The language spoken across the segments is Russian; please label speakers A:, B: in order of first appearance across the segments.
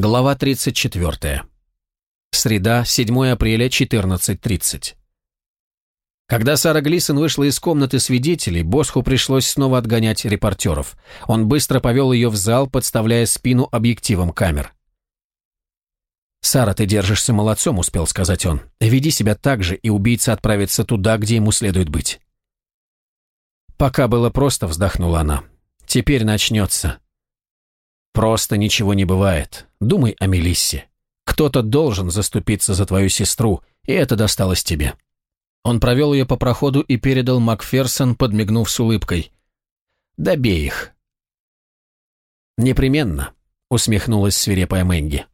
A: Глава 34. Среда, 7 апреля, 14.30. Когда Сара Глисон вышла из комнаты свидетелей, Босху пришлось снова отгонять репортеров. Он быстро повел ее в зал, подставляя спину объективом камер. «Сара, ты держишься молодцом», — успел сказать он. «Веди себя так же, и убийца отправится туда, где ему следует быть». «Пока было просто», — вздохнула она. «Теперь начнется». Просто ничего не бывает. Думай о Мелиссе. Кто-то должен заступиться за твою сестру, и это досталось тебе». Он провел ее по проходу и передал Макферсон, подмигнув с улыбкой. «Добей их». «Непременно», — усмехнулась свирепая Мэнги.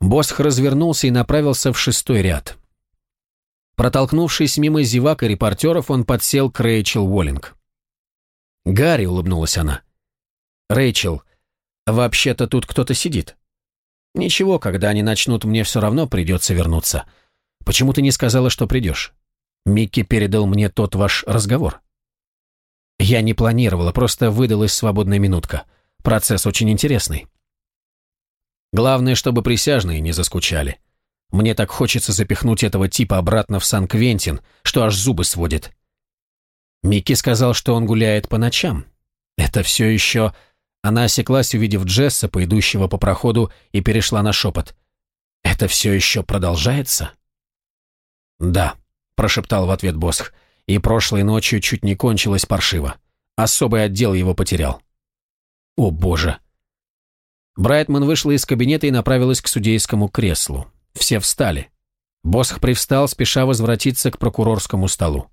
A: Босх развернулся и направился в шестой ряд. Протолкнувшись мимо зевак и репортеров, он подсел к Рэйчел Уоллинг. «Гарри», — улыбнулась она. «Рэйчел, Вообще-то тут кто-то сидит. Ничего, когда они начнут, мне все равно придется вернуться. Почему ты не сказала, что придешь? Микки передал мне тот ваш разговор. Я не планировала, просто выдалась свободная минутка. Процесс очень интересный. Главное, чтобы присяжные не заскучали. Мне так хочется запихнуть этого типа обратно в Сан-Квентин, что аж зубы сводит. Микки сказал, что он гуляет по ночам. Это все еще она осеклась, увидев Джессопа, идущего по проходу, и перешла на шепот. «Это все еще продолжается?» «Да», — прошептал в ответ Босх, «и прошлой ночью чуть не кончилось паршиво. Особый отдел его потерял». «О, боже!» Брайтман вышла из кабинета и направилась к судейскому креслу. Все встали. Босх привстал, спеша возвратиться к прокурорскому столу.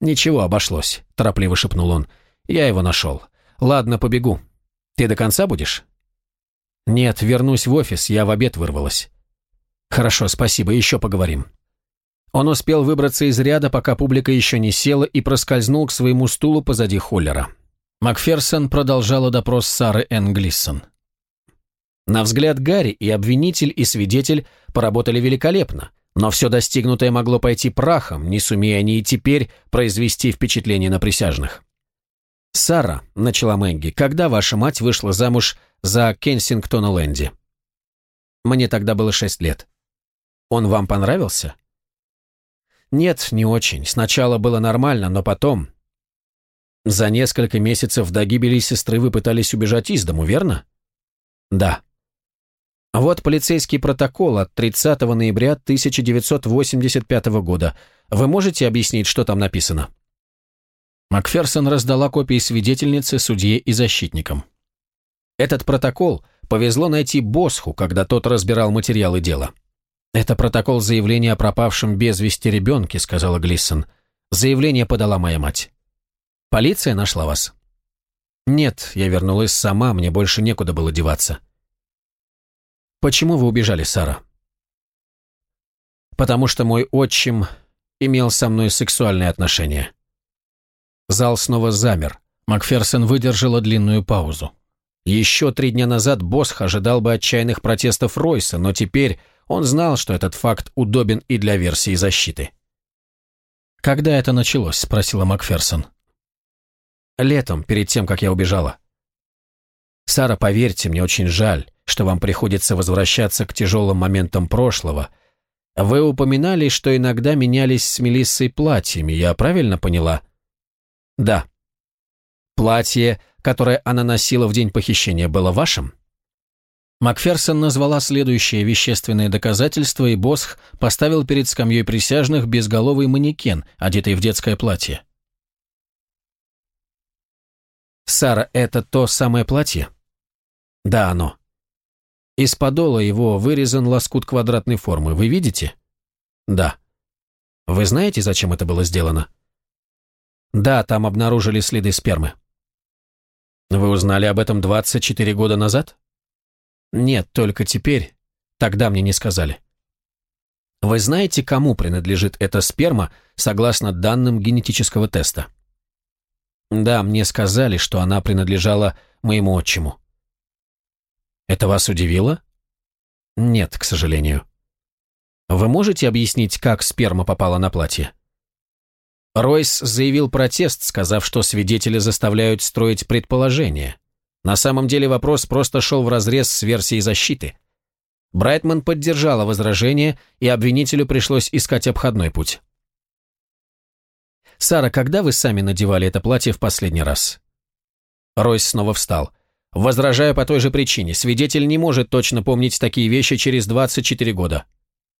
A: «Ничего, обошлось», — торопливо шепнул он. «Я его нашел. «Ладно, побегу. Ты до конца будешь?» «Нет, вернусь в офис, я в обед вырвалась». «Хорошо, спасибо, еще поговорим». Он успел выбраться из ряда, пока публика еще не села, и проскользнул к своему стулу позади Холлера. Макферсон продолжала допрос Сары Энн Глиссон. На взгляд Гарри и обвинитель, и свидетель поработали великолепно, но все достигнутое могло пойти прахом, не сумея они и теперь произвести впечатление на присяжных. «Сара», — начала Мэнги, — «когда ваша мать вышла замуж за Кенсингтона Лэнди?» «Мне тогда было шесть лет». «Он вам понравился?» «Нет, не очень. Сначала было нормально, но потом...» «За несколько месяцев до гибели сестры вы пытались убежать из дому, верно?» «Да». Вот полицейский протокол от 30 ноября 1985 года. Вы можете объяснить, что там написано?» Макферсон раздала копии свидетельницы, судье и защитникам. Этот протокол повезло найти Босху, когда тот разбирал материалы дела. «Это протокол заявления о пропавшем без вести ребенке», — сказала Глиссон. «Заявление подала моя мать». «Полиция нашла вас?» «Нет, я вернулась сама, мне больше некуда было деваться». «Почему вы убежали, Сара?» «Потому что мой отчим имел со мной сексуальные отношения». Зал снова замер. Макферсон выдержала длинную паузу. Еще три дня назад Босх ожидал бы отчаянных протестов Ройса, но теперь он знал, что этот факт удобен и для версии защиты. «Когда это началось?» – спросила Макферсон. «Летом, перед тем, как я убежала». «Сара, поверьте, мне очень жаль, что вам приходится возвращаться к тяжелым моментам прошлого. Вы упоминали, что иногда менялись с Мелиссой платьями, я правильно поняла?» Да. Платье, которое она носила в день похищения, было вашим? Макферсон назвала следующее вещественное доказательство, и Босх поставил перед скамьей присяжных безголовый манекен, одетый в детское платье. «Сара, это то самое платье?» «Да, оно. Из подола его вырезан лоскут квадратной формы. Вы видите?» «Да». «Вы знаете, зачем это было сделано?» Да, там обнаружили следы спермы. Вы узнали об этом 24 года назад? Нет, только теперь. Тогда мне не сказали. Вы знаете, кому принадлежит эта сперма, согласно данным генетического теста? Да, мне сказали, что она принадлежала моему отчиму. Это вас удивило? Нет, к сожалению. Вы можете объяснить, как сперма попала на платье? Ройс заявил протест, сказав, что свидетели заставляют строить предположения. На самом деле вопрос просто шел вразрез с версией защиты. Брайтман поддержала возражение, и обвинителю пришлось искать обходной путь. «Сара, когда вы сами надевали это платье в последний раз?» Ройс снова встал. «Возражаю по той же причине. Свидетель не может точно помнить такие вещи через 24 года».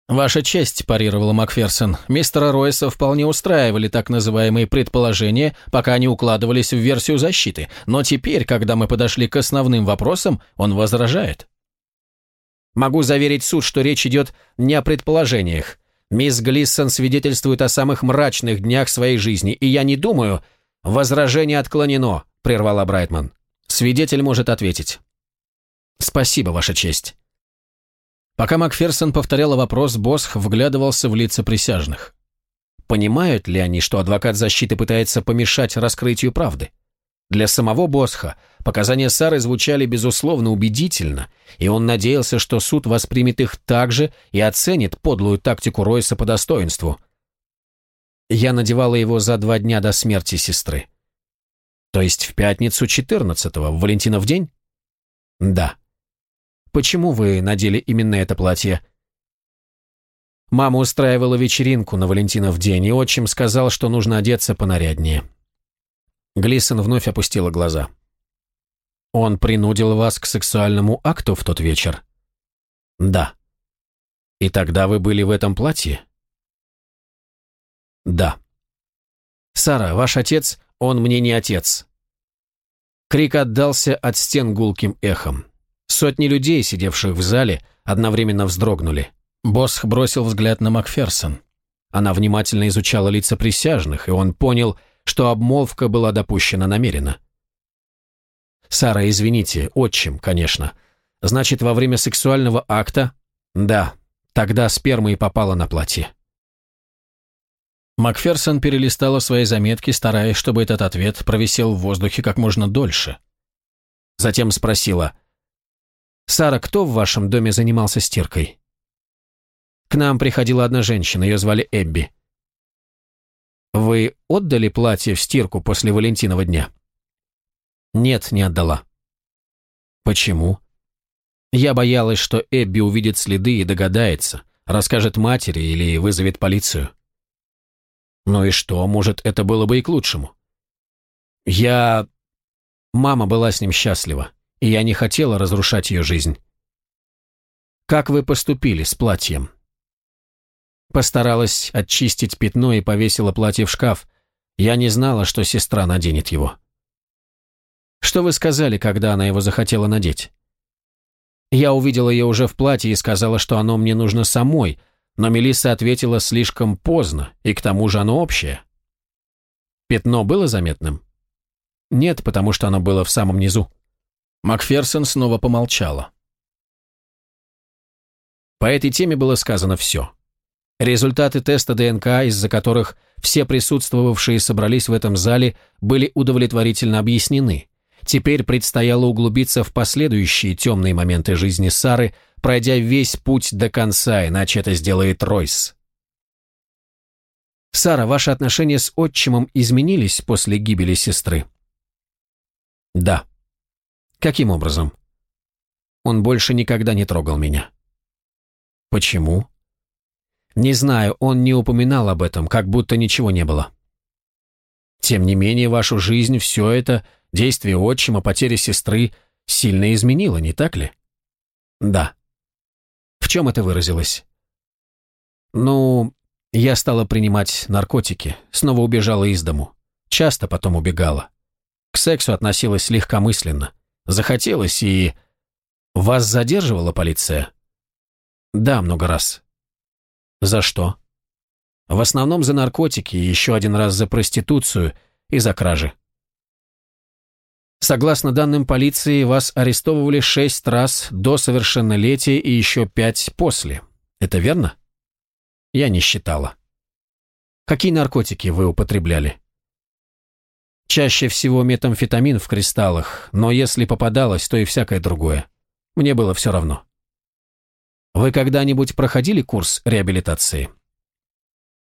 A: «Ваша честь», – парировала Макферсон, – «мистера Ройса вполне устраивали так называемые предположения, пока они укладывались в версию защиты, но теперь, когда мы подошли к основным вопросам, он возражает». «Могу заверить суд, что речь идет не о предположениях. Мисс Глиссон свидетельствует о самых мрачных днях своей жизни, и я не думаю...» «Возражение отклонено», – прервала Брайтман. «Свидетель может ответить». «Спасибо, Ваша честь». Пока Макферсон повторяла вопрос, Босх вглядывался в лица присяжных. Понимают ли они, что адвокат защиты пытается помешать раскрытию правды? Для самого Босха показания Сары звучали безусловно убедительно, и он надеялся, что суд воспримет их так же и оценит подлую тактику Ройса по достоинству. Я надевала его за два дня до смерти сестры. То есть в пятницу 14-го, в Валентинов день? Да. Почему вы надели именно это платье?» Мама устраивала вечеринку на Валентинов день, и отчим сказал, что нужно одеться понаряднее. Глисон вновь опустила глаза. «Он принудил вас к сексуальному акту в тот вечер?» «Да». «И тогда вы были в этом платье?» «Да». «Сара, ваш отец, он мне не отец». Крик отдался от стен гулким эхом. Сотни людей, сидевших в зале, одновременно вздрогнули. Босх бросил взгляд на Макферсон. Она внимательно изучала лица присяжных, и он понял, что обмолвка была допущена намеренно. «Сара, извините, отчим, конечно. Значит, во время сексуального акта...» «Да, тогда сперма и попала на платье». Макферсон перелистала свои заметки, стараясь, чтобы этот ответ провисел в воздухе как можно дольше. Затем спросила, «Сара, кто в вашем доме занимался стиркой?» «К нам приходила одна женщина, ее звали Эбби». «Вы отдали платье в стирку после Валентинова дня?» «Нет, не отдала». «Почему?» «Я боялась, что Эбби увидит следы и догадается, расскажет матери или вызовет полицию». «Ну и что, может, это было бы и к лучшему?» «Я...» Мама была с ним счастлива и я не хотела разрушать ее жизнь. Как вы поступили с платьем? Постаралась очистить пятно и повесила платье в шкаф. Я не знала, что сестра наденет его. Что вы сказали, когда она его захотела надеть? Я увидела ее уже в платье и сказала, что оно мне нужно самой, но Мелисса ответила слишком поздно, и к тому же оно общее. Пятно было заметным? Нет, потому что оно было в самом низу. Макферсон снова помолчала. По этой теме было сказано все. Результаты теста ДНК, из-за которых все присутствовавшие собрались в этом зале, были удовлетворительно объяснены. Теперь предстояло углубиться в последующие темные моменты жизни Сары, пройдя весь путь до конца, иначе это сделает Ройс. «Сара, ваши отношения с отчимом изменились после гибели сестры?» «Да». Каким образом? Он больше никогда не трогал меня. Почему? Не знаю, он не упоминал об этом, как будто ничего не было. Тем не менее, вашу жизнь, все это, действие отчима, потеря сестры, сильно изменило, не так ли? Да. В чем это выразилось? Ну, я стала принимать наркотики, снова убежала из дому. Часто потом убегала. К сексу относилась легкомысленно. Захотелось и... Вас задерживала полиция? Да, много раз. За что? В основном за наркотики, еще один раз за проституцию и за кражи. Согласно данным полиции, вас арестовывали шесть раз до совершеннолетия и еще пять после. Это верно? Я не считала. Какие наркотики вы употребляли? Чаще всего метамфетамин в кристаллах, но если попадалось, то и всякое другое. Мне было все равно. Вы когда-нибудь проходили курс реабилитации?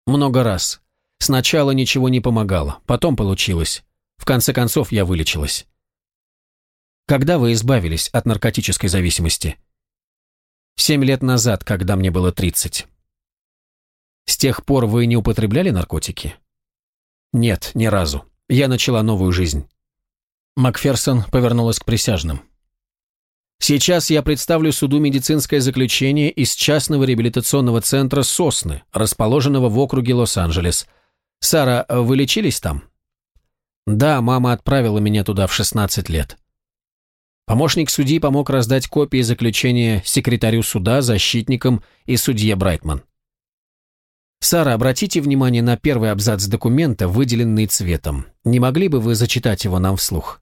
A: Много раз. Сначала ничего не помогало, потом получилось. В конце концов я вылечилась. Когда вы избавились от наркотической зависимости? Семь лет назад, когда мне было тридцать. С тех пор вы не употребляли наркотики? Нет, ни разу. Я начала новую жизнь. Макферсон повернулась к присяжным. Сейчас я представлю суду медицинское заключение из частного реабилитационного центра «Сосны», расположенного в округе Лос-Анджелес. Сара, вы лечились там? Да, мама отправила меня туда в 16 лет. Помощник судьи помог раздать копии заключения секретарю суда, защитникам и судье Брайтман. Сара, обратите внимание на первый абзац документа, выделенный цветом. Не могли бы вы зачитать его нам вслух?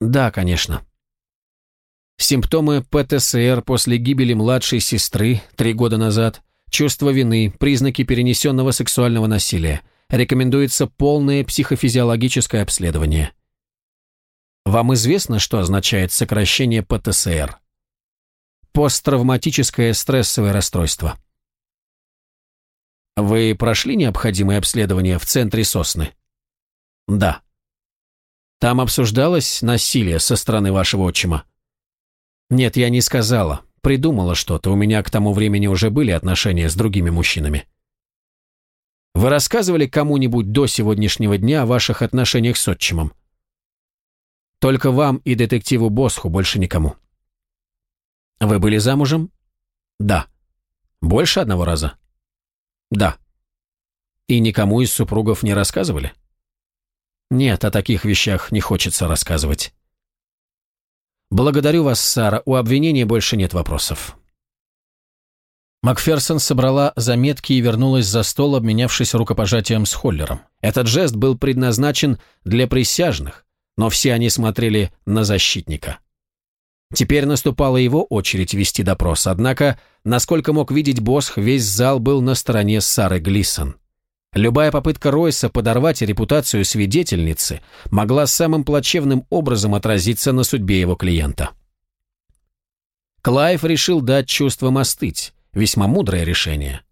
A: Да, конечно. Симптомы ПТСР после гибели младшей сестры три года назад, чувство вины, признаки перенесенного сексуального насилия. Рекомендуется полное психофизиологическое обследование. Вам известно, что означает сокращение ПТСР? Посттравматическое стрессовое расстройство. Вы прошли необходимое обследование в центре Сосны? Да. Там обсуждалось насилие со стороны вашего отчима? Нет, я не сказала. Придумала что-то. У меня к тому времени уже были отношения с другими мужчинами. Вы рассказывали кому-нибудь до сегодняшнего дня о ваших отношениях с отчимом? Только вам и детективу Босху, больше никому. Вы были замужем? Да. Больше одного раза? Да. И никому из супругов не рассказывали? Нет, о таких вещах не хочется рассказывать. «Благодарю вас, Сара. У обвинения больше нет вопросов». Макферсон собрала заметки и вернулась за стол, обменявшись рукопожатием с Холлером. Этот жест был предназначен для присяжных, но все они смотрели на защитника. Теперь наступала его очередь вести допрос, однако, насколько мог видеть Босх, весь зал был на стороне Сары Глисон. Любая попытка Ройса подорвать репутацию свидетельницы могла самым плачевным образом отразиться на судьбе его клиента. Клайв решил дать чувствам остыть, весьма мудрое решение.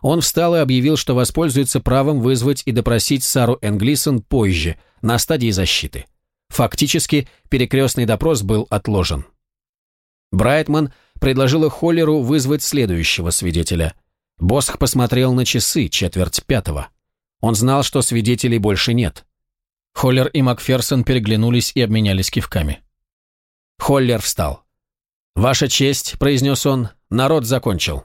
A: Он встал и объявил, что воспользуется правом вызвать и допросить Сару Энглисон позже, на стадии защиты. Фактически, перекрестный допрос был отложен. Брайтман предложила Холлеру вызвать следующего свидетеля. Босх посмотрел на часы, четверть пятого. Он знал, что свидетелей больше нет. Холлер и Макферсон переглянулись и обменялись кивками. Холлер встал. «Ваша честь», — произнес он, — «народ закончил».